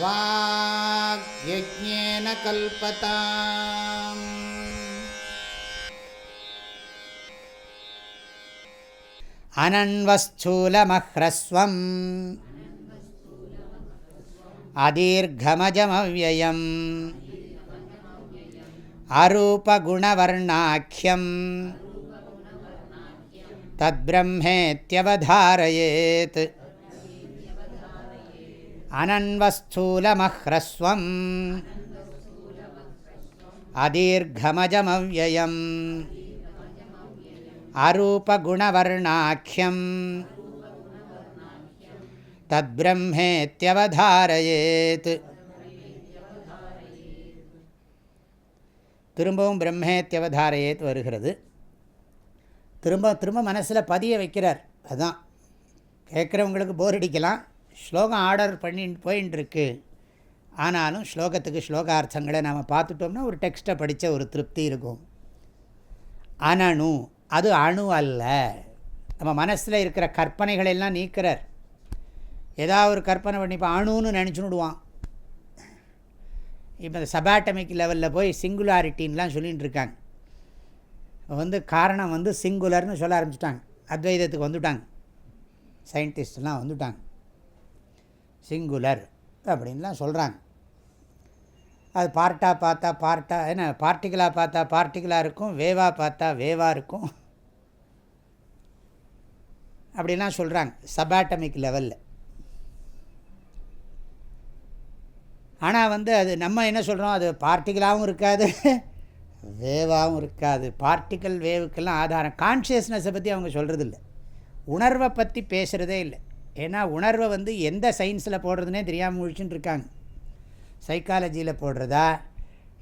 वाग्यज्ञेन कल्पताम्। अनन्वस्थूलमह्रस्वम्। अदीर्घमजमव्ययम्। अरूपगुणवर्णाख्यम्। तद्ब्रह्मेत्यवधारयेत् அனன்வஸ்தூலமஹ்ரஸ்வம் அதீர்கமஜமவ்யயம் அரூபகுணவர்ணாக்கியம் தத்பிரம்மேத்தியவதாரயேத் திரும்பவும் பிரம்மேத்தியவதாரயேத் வருகிறது. திரும்ப திரும்ப மனசில் பதிய வைக்கிறார். அதுதான் கேட்குறவங்களுக்கு போர் அடிக்கலாம். ஸ்லோகம் ஆர்டர் பண்ணி போயின்ட்டுருக்கு ஆனாலும் ஸ்லோகத்துக்கு ஸ்லோகார்த்தங்களை நாம் பார்த்துட்டோம்னா ஒரு டெக்ஸ்ட்டை படித்த ஒரு திருப்தி இருக்கும். அனணு அது அணு அல்ல. நம்ம மனசில் இருக்கிற கற்பனைகளெல்லாம் நீக்கிறார். ஏதாவது ஒரு கற்பனை பண்ணி இப்போ அணுன்னு நினச்சுன்னுடுவான் இப்போ இந்த சபாட்டமிக் லெவலில் போய் சிங்குலாரிட்டின்லாம் சொல்லிகிட்டு இருக்காங்க. வந்து காரணம் வந்து சிங்குலர்னு சொல்ல ஆரம்பிச்சிட்டாங்க. அத்வைதத்துக்கு வந்துட்டாங்க. சயின்டிஸ்ட்லாம் வந்துட்டாங்க. சிங்குலர் அப்படின்லாம் சொல்கிறாங்க அது பார்ட்டாக பார்த்தா பார்ட்டாக என்ன பார்ட்டிக்கலாக பார்த்தா பார்ட்டிக்கலாக இருக்கும் வேவாக பார்த்தா வேவாக இருக்கும். அப்படிலாம் சொல்கிறாங்க சபாட்டமிக் லெவலில் ஆனால் வந்து அது நம்ம என்ன சொல்கிறோம் அது பார்ட்டிக்கலாகவும் இருக்காது வேவாகவும் இருக்காது. பார்ட்டிக்கல் வேவுக்கெல்லாம் ஆதாரம் கான்ஷியஸ்னஸை பற்றி அவங்க சொல்கிறது இல்லை உணர்வை பற்றி பேசுகிறதே இல்லை. ஏன்னா உணர்வை வந்து எந்த சயின்ஸில் போடுறதுனே தெரியாமல் முழிச்சுட்டு இருக்காங்க. சைக்காலஜியில் போடுறதா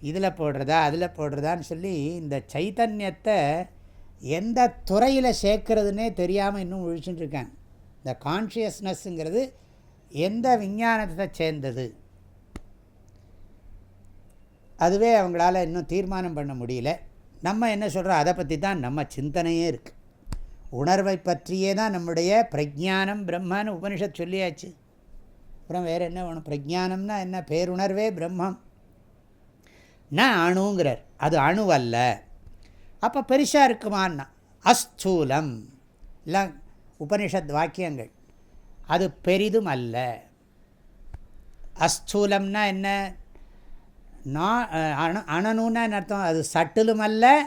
இதில் போடுறதா அதில் போடுறதான்னு சொல்லி இந்த சைத்தன்யத்தை எந்த துறையில் சேர்க்கறதுனே தெரியாமல் இன்னும் முழிச்சுட்டு இருக்காங்க. இந்த கான்ஷியஸ்னஸ்ஸுங்கிறது எந்த விஞ்ஞானத்தை சேர்ந்தது? அதுவே அவங்களால இன்னும் தீர்மானம் பண்ண முடியல. நம்ம என்ன சொல்கிறோம் அதை பற்றி தான் நம்ம சிந்தனையே இருக்குது உணர்வை பற்றியே தான் நம்முடைய பிரஜானம் பிரம்மன்னு உபனிஷத் சொல்லியாச்சு. அப்புறம் வேறு என்ன வேணும்? பிரஜானம்னா என்ன? பேருணர்வே பிரம்மம். நான் அணுங்கிறார். அது அணு அல்ல. அப்போ பெருசாக இருக்குமான்னா? அஸ்தூலம். இல்லை உபனிஷத் வாக்கியங்கள். அது பெரிதும் அல்ல. அஸ்தூலம்னா என்ன? நான் அணு அணனுன்னா அர்த்தம். அது சட்டிலும் அல்ல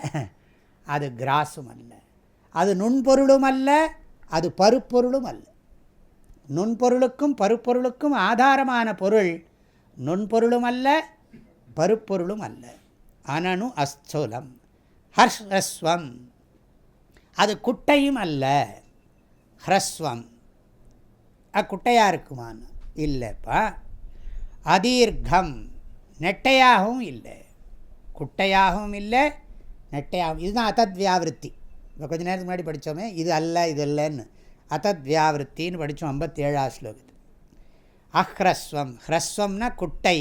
அது கிராஸும் அல்ல. அது நுண்பொருளும் அல்ல அது பருப்பொருளும் அல்ல நுண்பொருளுக்கும் பருப்பொருளுக்கும் ஆதாரமான பொருள் நுண்பொருளும் அல்ல பருப்பொருளும் அல்ல அனனு அஸ்தூலம் ஹர்ஸ்வம் அது குட்டையும் அல்ல ஹ்ரஸ்வம். குட்டையாக இருக்குமான இல்லைப்பா. அதீர்க்கம் நெட்டையாகவும் இல்லை. குட்டையாகவும் இல்லை நெட்டையாகவும் இதுதான் அத்தத்வியாவிருத்தி. இப்போ கொஞ்ச நேரத்துக்கு முன்னாடி படித்தோமே இது அல்ல இது இல்லைன்னு அத்தத் வியாவிருத்தின்னு படித்தோம் ஐம்பத்தேழா ஸ்லோகத்து அஹ்ரஸ்வம். ஹ்ரஸ்வம்னா குட்டை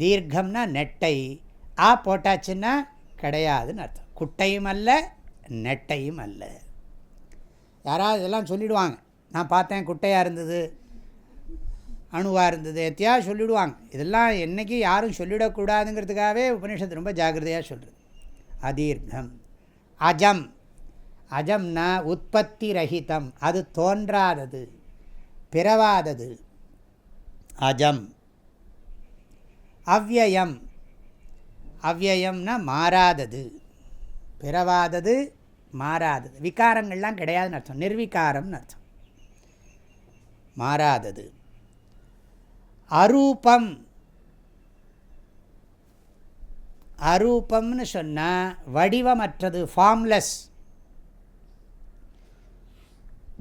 தீர்க்கம்னா நெட்டை. ஆ போட்டாச்சுன்னா கிடையாதுன்னு அர்த்தம். குட்டையும் அல்ல நெட்டையும் அல்ல. யாராவது இதெல்லாம் சொல்லிவிடுவாங்க நான் பார்த்தேன் குட்டையாக இருந்தது அணுவாக இருந்தது எத்தையா சொல்லிவிடுவாங்க இதெல்லாம் என்றைக்கு யாரும் சொல்லிடக்கூடாதுங்கிறதுக்காகவே உபனிஷத்து ரொம்ப ஜாகிரதையாக சொல்கிறது அதீர்க்கம். அஜம். அஜம்னா உற்பத்தி ரஹிதம் அது தோன்றாதது பிறவாதது. அஜம். அவ்வயம். அவ்வயம்னா மாறாதது பிறவாதது மாறாதது. விகாரங்கள்லாம் கிடையாதுன்னு அர்த்தம். நிர்விகாரம்னு அர்த்தம். மாறாதது. அரூபம். அரூபம்னு சொன்னால் வடிவமற்றது ஃபார்ம்லெஸ்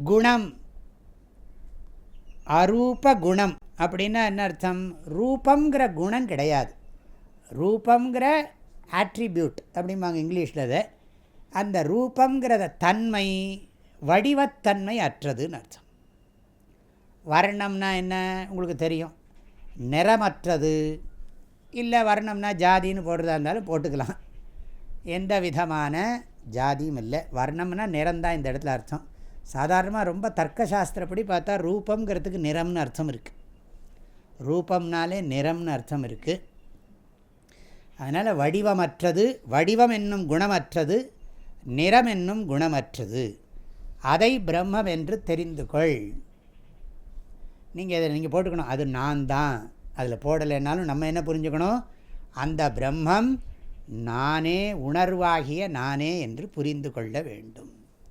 குணம். அரூப குணம் அப்படின்னா என்ன அர்த்தம்? ரூபங்கிற குணம் கிடையாது. ரூபங்கிற ஆட்ரிபியூட் அப்படிம்பாங்க இங்கிலீஷில் அதை. அந்த ரூபங்கிறத தன்மை வடிவத்தன்மை அற்றதுன்னு அர்த்தம். வர்ணம்னா என்ன? உங்களுக்கு தெரியும். நிறமற்றது. இல்லை வர்ணம்னா ஜாதின்னு போடுறதா இருந்தாலும் போட்டுக்கலாம். எந்த விதமான ஜாதியும் இல்லை. வர்ணம்னா நிறந்தான் இந்த இடத்துல அர்த்தம். சாதாரணமாக ரொம்ப தர்க்க சாஸ்திரப்படி பார்த்தா ரூபங்கிறதுக்கு நிறம்னு அர்த்தம் இருக்குது ரூபம்னாலே நிறம்னு அர்த்தம் இருக்குது அதனால் வடிவமற்றது வடிவம் என்னும் குணமற்றது நிறம் என்னும் குணமற்றது. அதை பிரம்மம் என்று தெரிந்து கொள். நீங்கள் இதை நீங்கள் போட்டுக்கணும். அது நான் தான். அதில் போடலைன்னாலும் நம்ம என்ன புரிஞ்சுக்கணும்? அந்த பிரம்மம் நானே உணர்வாகிய நானே என்று புரிந்து கொள்ள வேண்டும்.